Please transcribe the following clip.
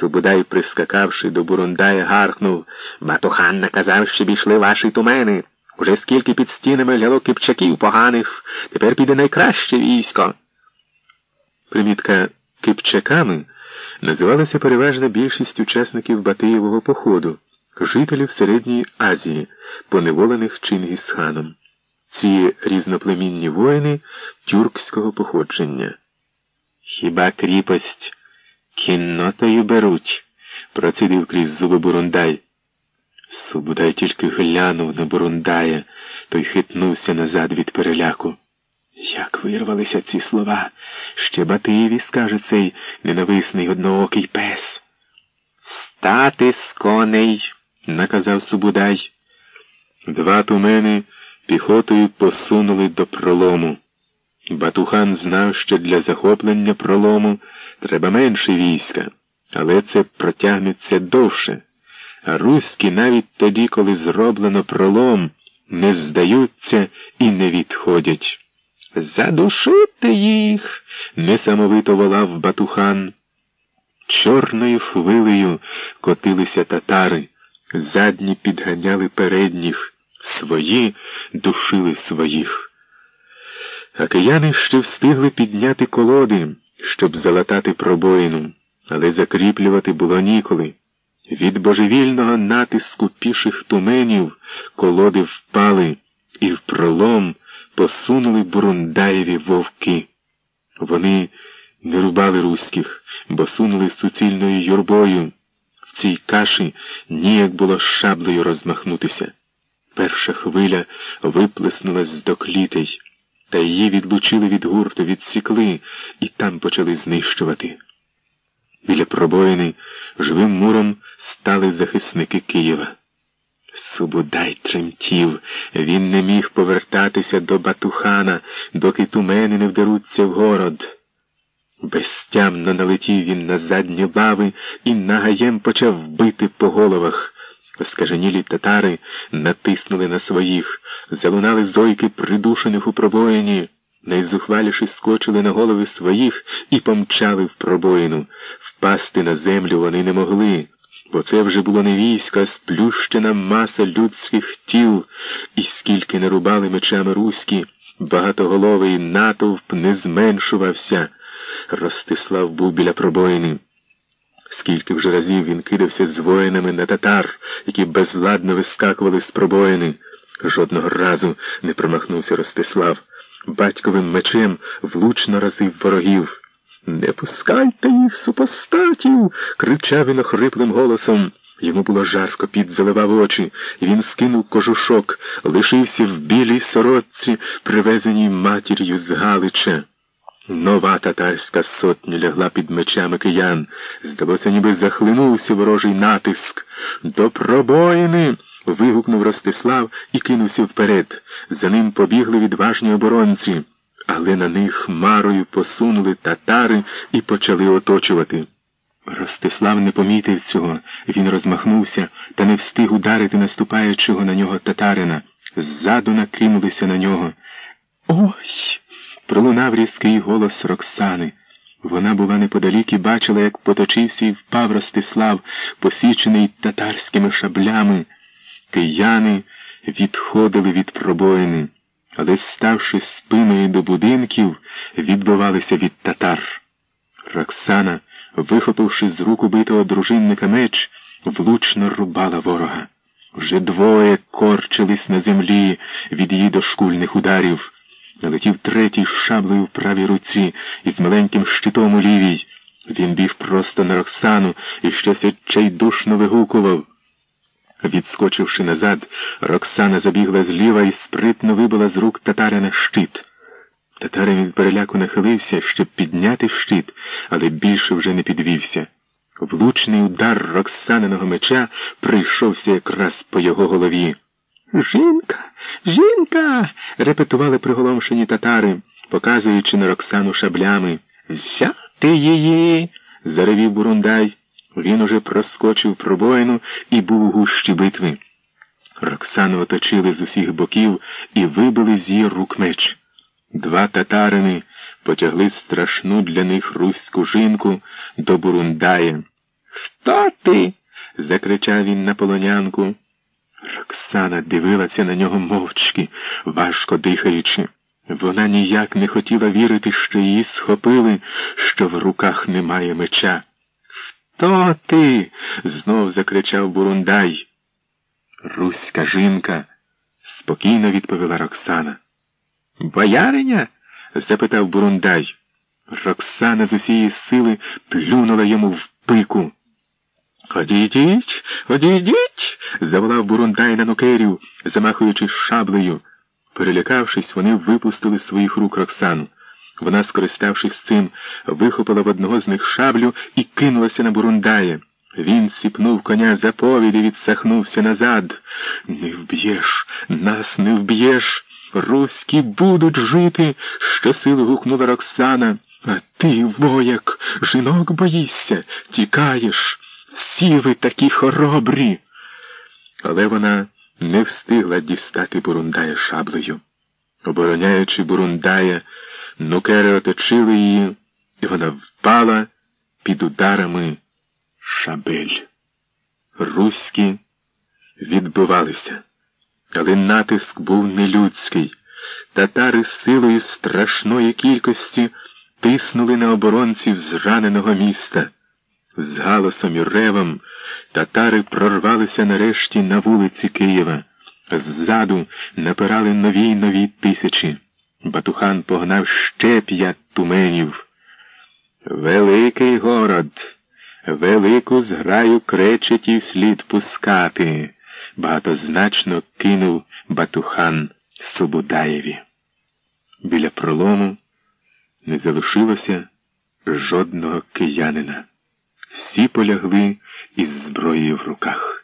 Субудай, прискакавши до Бурундая, гаркнув Матухан наказав, щоб ішли ваші тумени. Уже скільки під стінами ляло кипчаків поганих, тепер піде найкраще військо. Примітка кипчаками називалася переважна більшість учасників Батиєвого походу, жителів Середньої Азії, поневолених Чингісханом. Ці різноплемінні воїни тюркського походження. Хіба кріпость кіннотою беруть? процідив крізь зуби Бурундай. Субудай тільки глянув на Бурундая, той хитнувся назад від переляку. Як вирвалися ці слова, ще Батиєві скаже цей ненависний одноокий пес. Стати з коней, наказав Субудай. Два тумени піхотою посунули до пролому. Батухан знав, що для захоплення пролому треба менше війська, але це протягнеться довше. А руські навіть тоді, коли зроблено пролом, не здаються і не відходять. Задушити їх, несамовито волав Батухан. Чорною хвилею котилися татари, задні підганяли передніх, свої душили своїх. А кияни ще встигли підняти колоди, щоб залатати пробоїну, але закріплювати було ніколи. Від божевільного натиску піших туменів колоди впали і в пролом посунули Бурундаєві вовки. Вони не рубали руських, бо сунули суцільною юрбою. В цій каші ніяк було шаблею розмахнутися. Перша хвиля виплеснулась з доклітей, та її відлучили від гурту, відсікли і там почали знищувати. Біля пробоїни живим муром стали захисники Києва. Субудай тремтів, він не міг повертатися до Батухана, доки тумени не вдеруться в город. Безтямно налетів він на задні лави і нагаєм почав бити по головах. Скаженілі татари натиснули на своїх, залунали зойки придушених у пробоїні, найзухваліші скочили на голови своїх і помчали в пробоїну. Впасти на землю вони не могли бо це вже було не військо, а сплющена маса людських тіл, і скільки не рубали мечами руські, багатоголовий натовп не зменшувався. Ростислав був біля пробоїни. Скільки вже разів він кидався з воїнами на татар, які безладно вискакували з пробоїни. Жодного разу не промахнувся Ростислав. Батьковим мечем влучно разив ворогів. Не пускайте їх супостатів. кричав він охриплим голосом. Йому було жарко, під заливав очі, і він скинув кожушок, лишився в білій сорочці, привезеній матір'ю з Галича. Нова татарська сотня лягла під мечами киян. Здалося, ніби захлинувся ворожий натиск. До пробоїни. вигукнув Ростислав і кинувся вперед. За ним побігли відважні оборонці але на них марою посунули татари і почали оточувати. Ростислав не помітив цього, він розмахнувся та не встиг ударити наступаючого на нього татарина. Ззаду накинулися на нього. Ой! Пролунав різкий голос Роксани. Вона була неподалік і бачила, як поточився і впав Ростислав, посічений татарськими шаблями. Кияни відходили від пробоїни але, ставши спиною до будинків, відбивалися від татар. Роксана, вихопивши з рук убитого дружинника меч, влучно рубала ворога. Вже двоє корчились на землі від її дошкульних ударів. Налетів третій з шаблею в правій руці із маленьким щитом у лівій. Він біг просто на Роксану і щось відчайдушно вигукував. Відскочивши назад, Роксана забігла зліва і спритно вибила з рук татарина щит. Татарин від переляку нахилився, щоб підняти щит, але більше вже не підвівся. Влучний удар Роксаниного меча прийшовся якраз по його голові. Жінка, жінка. репетували приголомшені татари, показуючи на Роксану шаблями. Взяти її. заревів Бурундай. Він уже проскочив пробоїну і був у гущі битви. Роксану оточили з усіх боків і вибили з її рук меч. Два татарини потягли страшну для них руську жінку до Бурундая. Хто ти? закричав він на полонянку. Роксана дивилася на нього мовчки, важко дихаючи. Вона ніяк не хотіла вірити, що її схопили, що в руках немає меча. Хто ти? знов закричав Бурундай. Руська жінка, спокійно відповіла Роксана. Бояриня? запитав Бурундай. Роксана з усієї сили плюнула йому в пику. Одійдіть, одійдіть, заволав Бурундай на нукерів, замахуючись шаблею. Перелякавшись, вони випустили своїх рук Роксану. Вона, скориставшись цим, вихопила в одного з них шаблю і кинулася на Бурундая. Він сіпнув коня за повід і відсахнувся назад. Не вб'єш, нас не вб'єш. Руські будуть жити, щосили гукнула Роксана. А ти, вояк, жінок боїшся, тікаєш. Всі ви такі хоробрі. Але вона не встигла дістати Бурундая шаблею. Обороняючи Бурундая, нукери оточили її, і вона впала під ударами шабель. Руські відбивалися, але натиск був нелюдський. Татари силою страшної кількості тиснули на оборонців зраненого міста. З галасом і ревом татари прорвалися нарешті на вулиці Києва. Ззаду напирали нові й нові тисячі. Батухан погнав ще п'ять туменів. Великий город, велику зграю кречетів слід пускати, багатозначно кинув Батухан Субудаєві. Біля пролому не залишилося жодного киянина. Всі полягли із зброєю в руках.